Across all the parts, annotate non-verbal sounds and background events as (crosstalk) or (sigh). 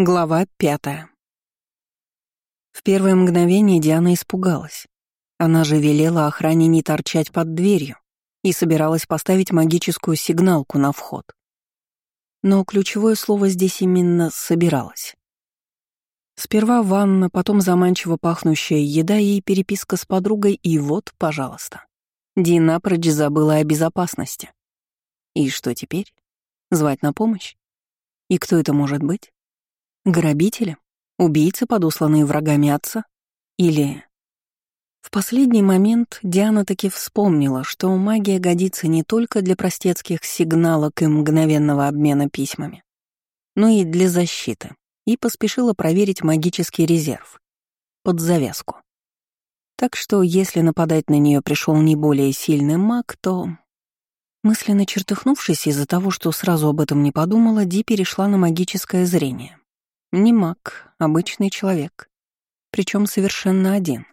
Глава пятая. В первое мгновение Диана испугалась. Она же велела охране не торчать под дверью и собиралась поставить магическую сигналку на вход. Но ключевое слово здесь именно «собиралась». Сперва ванна, потом заманчиво пахнущая еда и переписка с подругой, и вот, пожалуйста. Ди напрочь забыла о безопасности. И что теперь? Звать на помощь? И кто это может быть? Грабители? Убийцы, подосланные врагами отца? Или... В последний момент Диана таки вспомнила, что магия годится не только для простецких сигналок и мгновенного обмена письмами, но и для защиты, и поспешила проверить магический резерв под завязку. Так что, если нападать на нее пришел не более сильный маг, то... Мысленно чертыхнувшись из-за того, что сразу об этом не подумала, Ди перешла на магическое зрение. Не маг, обычный человек. Причем совершенно один.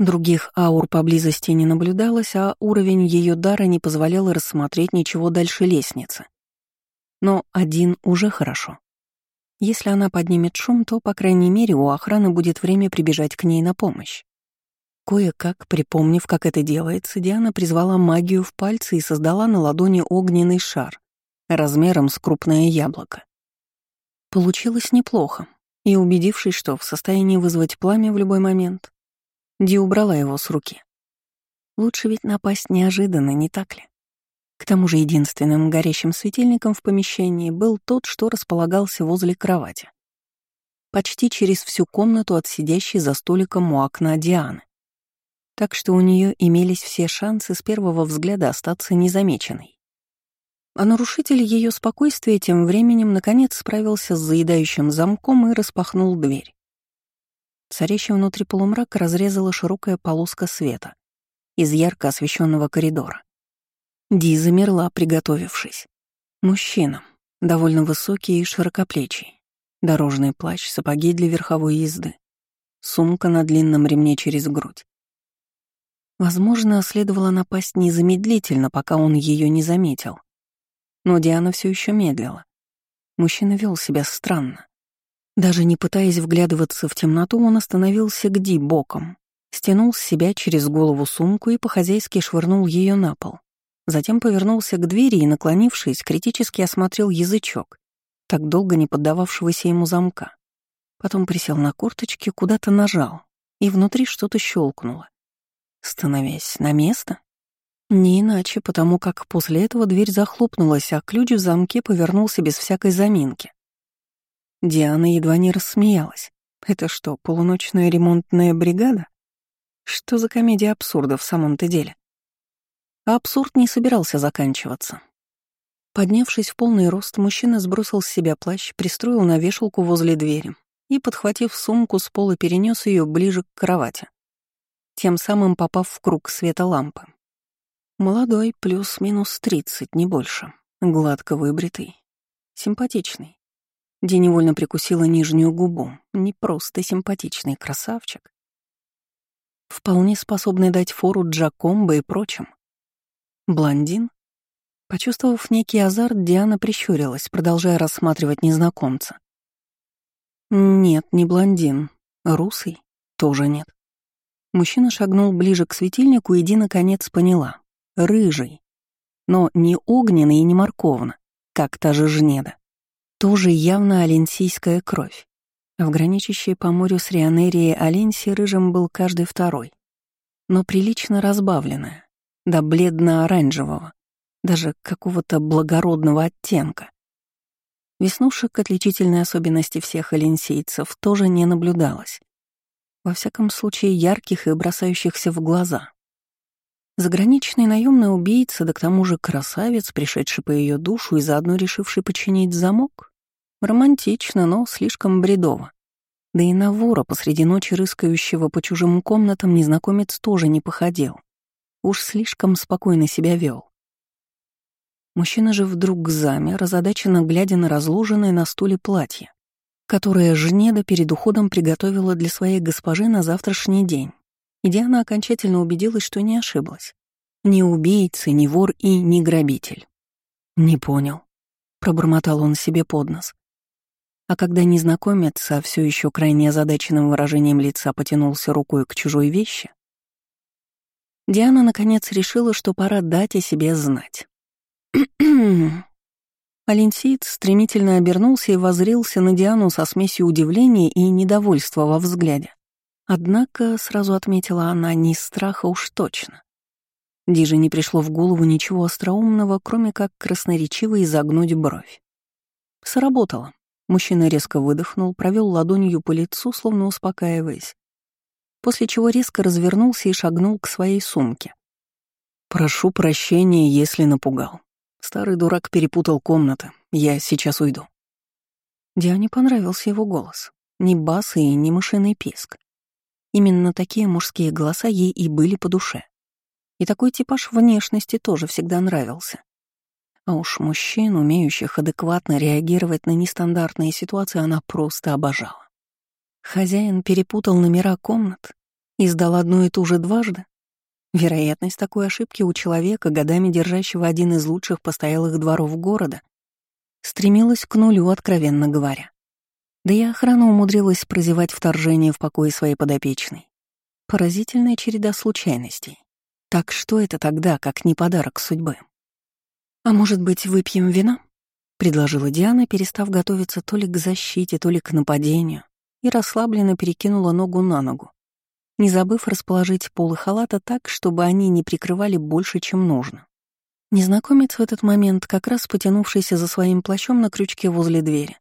Других аур поблизости не наблюдалось, а уровень ее дара не позволял рассмотреть ничего дальше лестницы. Но один уже хорошо. Если она поднимет шум, то, по крайней мере, у охраны будет время прибежать к ней на помощь. Кое-как, припомнив, как это делается, Диана призвала магию в пальцы и создала на ладони огненный шар размером с крупное яблоко. Получилось неплохо, и, убедившись, что в состоянии вызвать пламя в любой момент, Ди убрала его с руки. Лучше ведь напасть неожиданно, не так ли? К тому же единственным горящим светильником в помещении был тот, что располагался возле кровати. Почти через всю комнату от сидящей за столиком у окна Дианы. Так что у нее имелись все шансы с первого взгляда остаться незамеченной. А нарушитель ее спокойствия тем временем наконец справился с заедающим замком и распахнул дверь. Царящий внутри полумрак разрезала широкая полоска света из ярко освещенного коридора. Ди замерла, приготовившись. Мужчина, довольно высокий и широкоплечий. Дорожный плащ, сапоги для верховой езды. Сумка на длинном ремне через грудь. Возможно, следовало напасть незамедлительно, пока он ее не заметил. Но Диана все еще медлила. Мужчина вел себя странно. Даже не пытаясь вглядываться в темноту, он остановился где боком, стянул с себя через голову сумку и по-хозяйски швырнул ее на пол. Затем повернулся к двери и, наклонившись, критически осмотрел язычок, так долго не поддававшегося ему замка. Потом присел на курточке, куда-то нажал, и внутри что-то щелкнуло. Становясь на место, не иначе, потому как после этого дверь захлопнулась, а ключ в замке повернулся без всякой заминки. Диана едва не рассмеялась. Это что, полуночная ремонтная бригада? Что за комедия абсурда в самом-то деле? А абсурд не собирался заканчиваться. Поднявшись в полный рост, мужчина сбросил с себя плащ, пристроил на вешалку возле двери и, подхватив сумку с пола, перенес ее ближе к кровати, тем самым попав в круг света лампы. Молодой, плюс-минус тридцать, не больше. Гладко выбритый. Симпатичный. Ди невольно прикусила нижнюю губу. Не просто симпатичный красавчик. Вполне способный дать фору Джакомбо и прочим. Блондин? Почувствовав некий азарт, Диана прищурилась, продолжая рассматривать незнакомца. Нет, не блондин. Русый? Тоже нет. Мужчина шагнул ближе к светильнику и Ди наконец поняла рыжий. Но не огненный и не морковно, как та же жнеда. Тоже явно аленсийская кровь. В граничащей по морю с Рионерией Аленсии рыжим был каждый второй. Но прилично разбавленная, до бледно-оранжевого, даже какого-то благородного оттенка. Веснушек, отличительной особенности всех аленсийцев, тоже не наблюдалось. Во всяком случае, ярких и бросающихся в глаза. Заграничный наемный убийца, да к тому же красавец, пришедший по ее душу и заодно решивший починить замок? Романтично, но слишком бредово. Да и на вора посреди ночи рыскающего по чужим комнатам незнакомец тоже не походил. Уж слишком спокойно себя вел. Мужчина же вдруг замер, озадаченно глядя на разложенное на стуле платье, которое Жнеда перед уходом приготовила для своей госпожи на завтрашний день. И Диана окончательно убедилась, что не ошиблась. Ни убийца, ни вор и ни грабитель. «Не понял», — пробормотал он себе под нос. А когда незнакомец со все еще крайне озадаченным выражением лица потянулся рукой к чужой вещи, Диана наконец решила, что пора дать о себе знать. (clears throat) Аленсиец стремительно обернулся и возрился на Диану со смесью удивления и недовольства во взгляде. Однако, сразу отметила она, не страха уж точно. Диже не пришло в голову ничего остроумного, кроме как красноречиво изогнуть бровь. Сработало. Мужчина резко выдохнул, провел ладонью по лицу, словно успокаиваясь, после чего резко развернулся и шагнул к своей сумке. «Прошу прощения, если напугал. Старый дурак перепутал комнаты. Я сейчас уйду». Диане понравился его голос. Ни бас и ни мышиный писк. Именно такие мужские голоса ей и были по душе. И такой типаж внешности тоже всегда нравился. А уж мужчин, умеющих адекватно реагировать на нестандартные ситуации, она просто обожала. Хозяин перепутал номера комнат и сдал одну и ту же дважды. Вероятность такой ошибки у человека, годами держащего один из лучших постоялых дворов города, стремилась к нулю, откровенно говоря. Да и охрана умудрилась прозевать вторжение в покое своей подопечной. Поразительная череда случайностей. Так что это тогда, как не подарок судьбы? «А может быть, выпьем вина?» — предложила Диана, перестав готовиться то ли к защите, то ли к нападению, и расслабленно перекинула ногу на ногу, не забыв расположить полы халата так, чтобы они не прикрывали больше, чем нужно. Незнакомец в этот момент, как раз потянувшийся за своим плащом на крючке возле двери,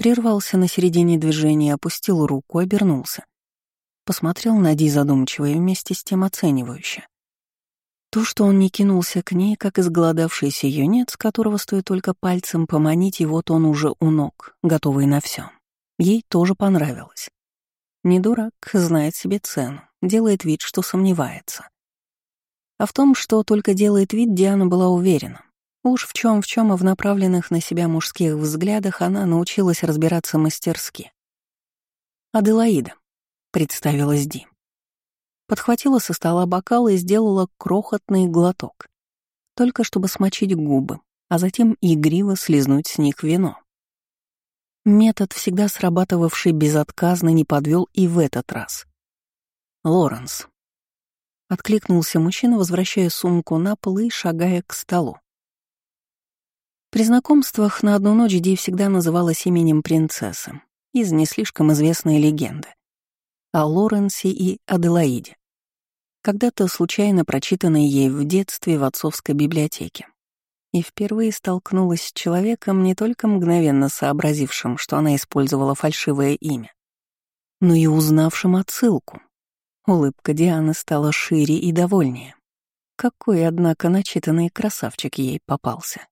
прервался на середине движения, опустил руку, обернулся. Посмотрел на Ди задумчиво и вместе с тем оценивающе. То, что он не кинулся к ней, как изголодавшийся юнец, которого стоит только пальцем поманить, и вот он уже у ног, готовый на все. Ей тоже понравилось. Не дурак, знает себе цену, делает вид, что сомневается. А в том, что только делает вид, Диана была уверена. Уж в чем в чем, а в направленных на себя мужских взглядах она научилась разбираться мастерски. «Аделаида», — представилась Ди. Подхватила со стола бокал и сделала крохотный глоток, только чтобы смочить губы, а затем игриво слизнуть с них вино. Метод, всегда срабатывавший безотказно, не подвел и в этот раз. «Лоренс», — откликнулся мужчина, возвращая сумку на пол и шагая к столу. При знакомствах на одну ночь Ди всегда называлась именем принцессы из не слишком известной легенды о Лоренсе и Аделаиде когда-то случайно прочитанной ей в детстве в отцовской библиотеке. И впервые столкнулась с человеком, не только мгновенно сообразившим, что она использовала фальшивое имя, но и узнавшим отсылку. Улыбка Дианы стала шире и довольнее. Какой, однако, начитанный красавчик ей попался.